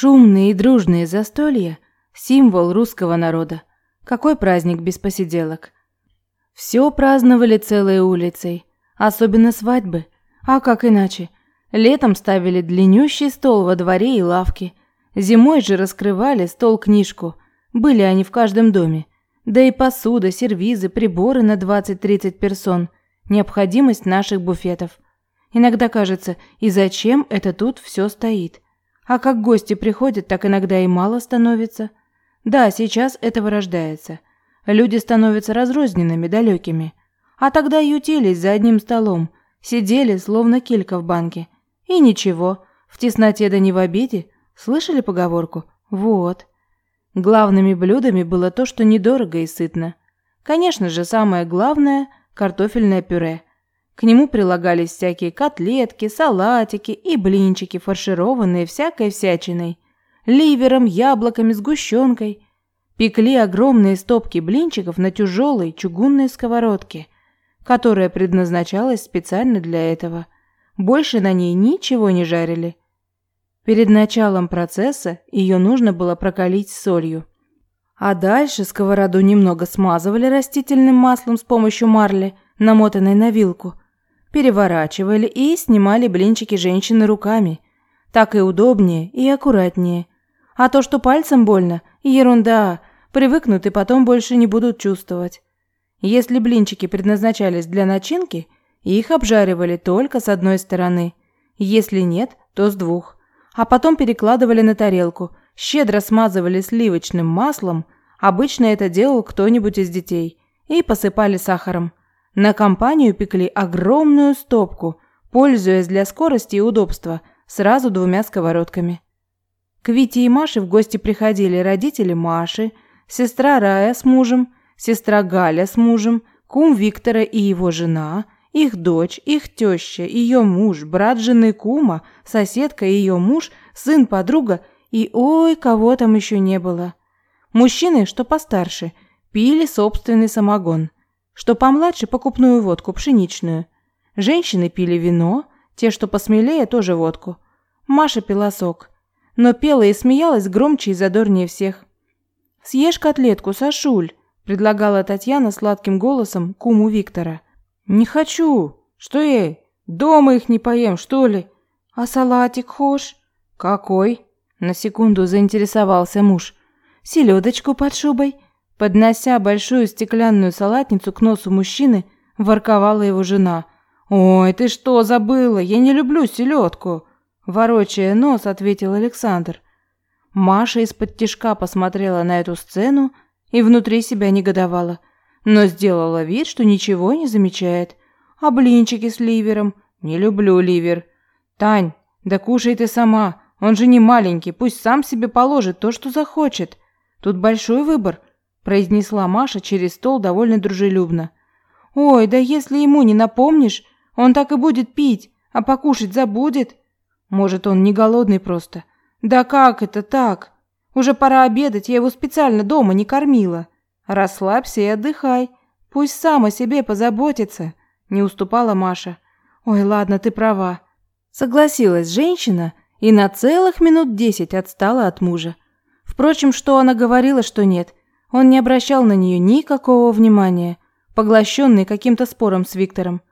Шумные и дружные застолья – символ русского народа. Какой праздник без посиделок? Все праздновали целой улицей, особенно свадьбы. А как иначе? Летом ставили длиннющий стол во дворе и лавки. Зимой же раскрывали стол-книжку. Были они в каждом доме. Да и посуда, сервизы, приборы на 20-30 персон. Необходимость наших буфетов. Иногда кажется, и зачем это тут все стоит? А как гости приходят, так иногда и мало становится. Да, сейчас это вырождается. Люди становятся разрозненными, далекими. А тогда ютились за одним столом, сидели, словно килька в банке. И ничего, в тесноте да не в обиде. Слышали поговорку? Вот. Главными блюдами было то, что недорого и сытно. Конечно же, самое главное – картофельное пюре – к нему прилагались всякие котлетки, салатики и блинчики, фаршированные всякой всячиной. Ливером, яблоками, сгущенкой. Пекли огромные стопки блинчиков на тяжелой чугунной сковородке, которая предназначалась специально для этого. Больше на ней ничего не жарили. Перед началом процесса ее нужно было прокалить солью. А дальше сковороду немного смазывали растительным маслом с помощью марли, намотанной на вилку – переворачивали и снимали блинчики женщины руками. Так и удобнее, и аккуратнее. А то, что пальцем больно, ерунда, привыкнут и потом больше не будут чувствовать. Если блинчики предназначались для начинки, их обжаривали только с одной стороны. Если нет, то с двух. А потом перекладывали на тарелку, щедро смазывали сливочным маслом, обычно это делал кто-нибудь из детей, и посыпали сахаром. На компанию пекли огромную стопку, пользуясь для скорости и удобства сразу двумя сковородками. К Вите и Маше в гости приходили родители Маши, сестра Рая с мужем, сестра Галя с мужем, кум Виктора и его жена, их дочь, их теща, ее муж, брат жены кума, соседка и ее муж, сын подруга и ой, кого там еще не было. Мужчины, что постарше, пили собственный самогон – что помладше покупную водку пшеничную. Женщины пили вино, те, что посмелее, тоже водку. Маша пила сок, но пела и смеялась громче и задорнее всех. «Съешь котлетку, Сашуль», – предлагала Татьяна сладким голосом куму Виктора. «Не хочу. Что ей? Дома их не поем, что ли?» «А салатик хошь?» «Какой?» – на секунду заинтересовался муж. «Селедочку под шубой», Поднося большую стеклянную салатницу к носу мужчины, ворковала его жена. «Ой, ты что, забыла? Я не люблю селедку!» Ворочая нос, ответил Александр. Маша из-под тишка посмотрела на эту сцену и внутри себя негодовала, но сделала вид, что ничего не замечает. «А блинчики с ливером? Не люблю ливер». «Тань, да кушай ты сама, он же не маленький, пусть сам себе положит то, что захочет. Тут большой выбор, произнесла Маша через стол довольно дружелюбно. Ой, да если ему не напомнишь, он так и будет пить, а покушать забудет. Может, он не голодный просто. Да как это так? Уже пора обедать, я его специально дома не кормила. Расслабься и отдыхай. Пусть сам о себе позаботится, не уступала Маша. Ой, ладно, ты права. Согласилась женщина и на целых минут десять отстала от мужа. Впрочем, что она говорила, что нет, он не обращал на нее никакого внимания, поглощенный каким-то спором с Виктором.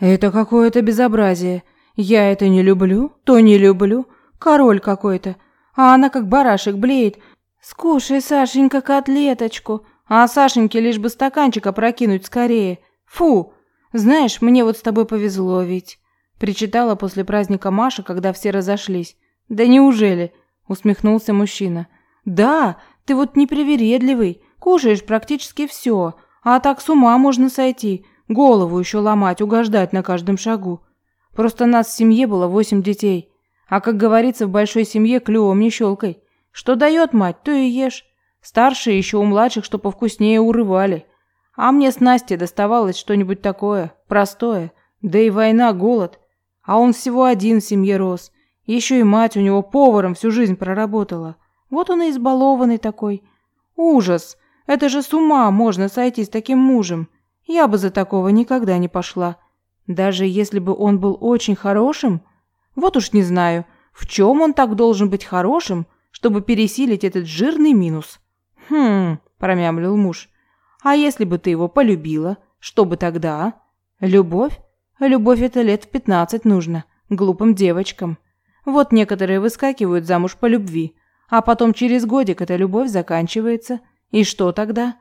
«Это какое-то безобразие. Я это не люблю, то не люблю. Король какой-то. А она как барашек блеет. Скушай, Сашенька, котлеточку. А Сашеньке лишь бы стаканчик опрокинуть скорее. Фу! Знаешь, мне вот с тобой повезло ведь». Причитала после праздника Маша, когда все разошлись. «Да неужели?» – усмехнулся мужчина. «Да, ты вот непривередливый, кушаешь практически все, а так с ума можно сойти, голову еще ломать, угождать на каждом шагу. Просто нас в семье было восемь детей, а, как говорится, в большой семье клювом не щелкай. Что дает мать, то и ешь. Старшие еще у младших, что повкуснее, урывали. А мне с Настей доставалось что-нибудь такое, простое. Да и война, голод. А он всего один в семье рос. Еще и мать у него поваром всю жизнь проработала. Вот он и избалованный такой. Ужас! Это же с ума можно сойти с таким мужем. Я бы за такого никогда не пошла. Даже если бы он был очень хорошим. Вот уж не знаю, в чем он так должен быть хорошим, чтобы пересилить этот жирный минус. Хм, промямлил муж. А если бы ты его полюбила, что бы тогда? Любовь? Любовь это лет в пятнадцать нужно, глупым девочкам. Вот некоторые выскакивают замуж по любви, а потом через годик эта любовь заканчивается. И что тогда?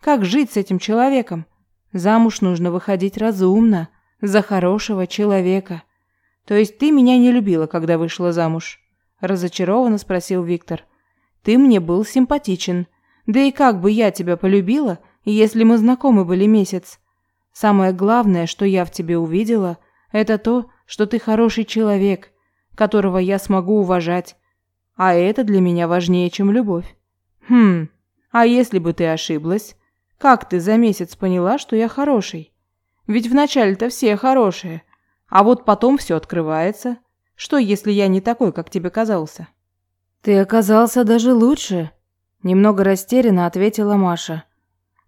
Как жить с этим человеком? Замуж нужно выходить разумно, за хорошего человека. То есть ты меня не любила, когда вышла замуж? разочарованно спросил Виктор. Ты мне был симпатичен. Да и как бы я тебя полюбила, если мы знакомы были месяц? Самое главное, что я в тебе увидела, это то, что ты хороший человек, которого я смогу уважать. А это для меня важнее, чем любовь. Хм. А если бы ты ошиблась? Как ты за месяц поняла, что я хороший? Ведь вначале-то все хорошие, а вот потом все открывается. Что, если я не такой, как тебе казался? Ты оказался даже лучше, немного растерянно ответила Маша.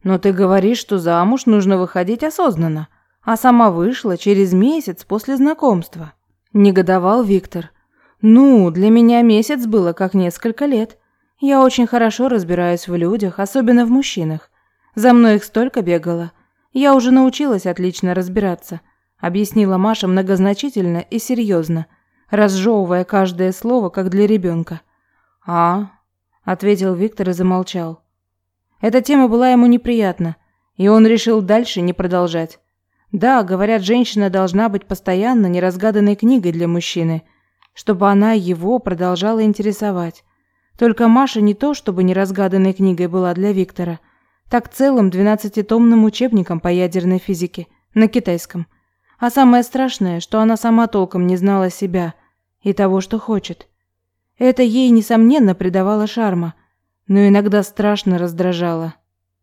Но ты говоришь, что замуж нужно выходить осознанно, а сама вышла через месяц после знакомства. Негодовал Виктор. Ну, для меня месяц было как несколько лет. Я очень хорошо разбираюсь в людях, особенно в мужчинах. За мной их столько бегало. Я уже научилась отлично разбираться, объяснила Маша многозначительно и серьезно, разжевывая каждое слово, как для ребенка. А, ответил Виктор и замолчал. Эта тема была ему неприятна, и он решил дальше не продолжать. Да, говорят, женщина должна быть постоянно неразгаданной книгой для мужчины, чтобы она его продолжала интересовать. Только Маша не то, чтобы неразгаданной книгой была для Виктора, так целым двенадцатитомным учебником по ядерной физике на китайском. А самое страшное, что она сама толком не знала себя и того, что хочет. Это ей, несомненно, придавало шарма, но иногда страшно раздражало.